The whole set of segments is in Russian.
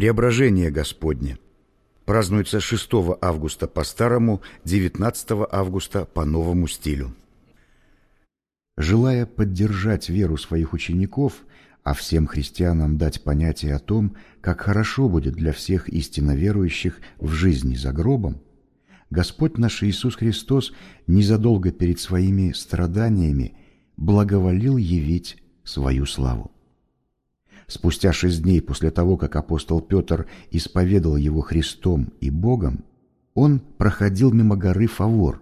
Преображение Господне. Празднуется 6 августа по старому, 19 августа по новому стилю. Желая поддержать веру своих учеников, а всем христианам дать понятие о том, как хорошо будет для всех истинно верующих в жизни за гробом, Господь наш Иисус Христос незадолго перед своими страданиями благоволил явить свою славу. Спустя шесть дней после того, как апостол Петр исповедал его Христом и Богом, он проходил мимо горы Фавор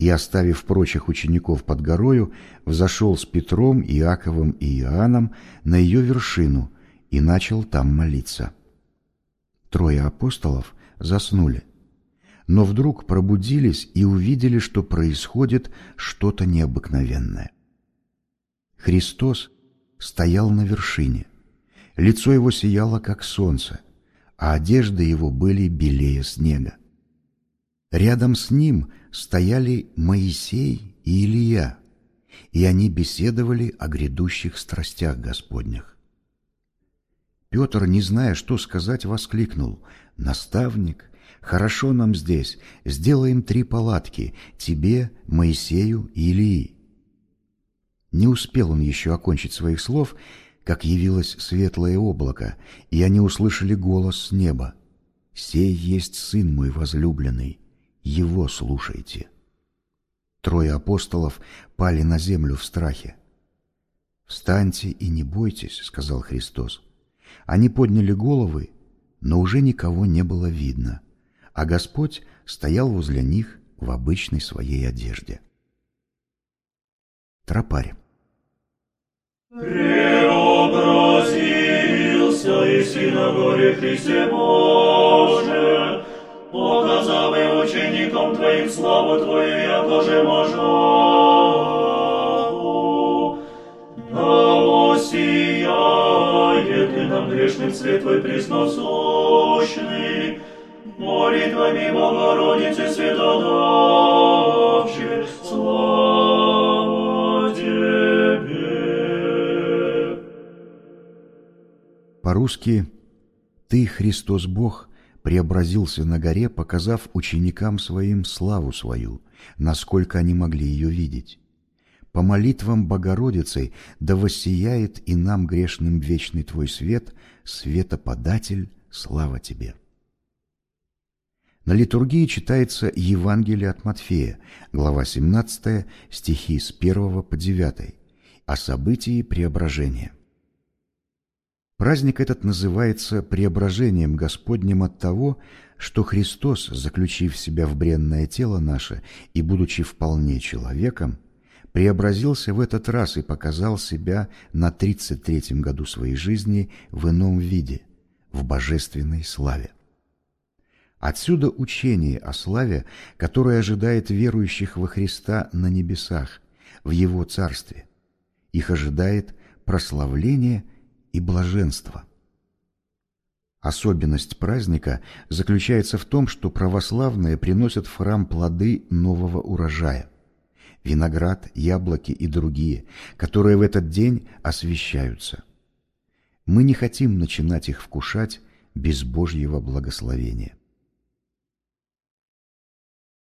и, оставив прочих учеников под горою, взошел с Петром, Иаковом и Иоанном на ее вершину и начал там молиться. Трое апостолов заснули, но вдруг пробудились и увидели, что происходит что-то необыкновенное. Христос стоял на вершине. Лицо его сияло, как солнце, а одежды его были белее снега. Рядом с ним стояли Моисей и Илия, и они беседовали о грядущих страстях Господних. Петр, не зная, что сказать, воскликнул, «Наставник, Хорошо нам здесь, сделаем три палатки, тебе, Моисею и Илии». Не успел он еще окончить своих слов, как явилось светлое облако, и они услышали голос с неба. «Сей есть Сын мой возлюбленный, Его слушайте». Трое апостолов пали на землю в страхе. «Встаньте и не бойтесь», — сказал Христос. Они подняли головы, но уже никого не было видно а Господь стоял возле них в обычной своей одежде. Тропарь. Горе Христе Боже, показав и ученикам Твоим славу Твою, яко же можу. Да воссияет и нам грешным свет Твой пресносущный, молитвами Богородицы Святодавче, слава Тебе. По-русски «Ты, Христос Бог, преобразился на горе, показав ученикам своим славу свою, насколько они могли ее видеть. По молитвам Богородицы да воссияет и нам грешным вечный Твой свет, светоподатель, слава Тебе. На литургии читается Евангелие от Матфея, глава 17, стихи с 1 по 9, о событии преображения. Праздник этот называется преображением Господним от того, что Христос, заключив себя в бренное тело наше и будучи вполне человеком, преобразился в этот раз и показал себя на 33-м году своей жизни в ином виде, в божественной славе. Отсюда учение о славе, которое ожидает верующих во Христа на небесах, в Его Царстве. Их ожидает прославление и блаженство. Особенность праздника заключается в том, что православные приносят в храм плоды нового урожая – виноград, яблоки и другие, которые в этот день освящаются. Мы не хотим начинать их вкушать без Божьего благословения.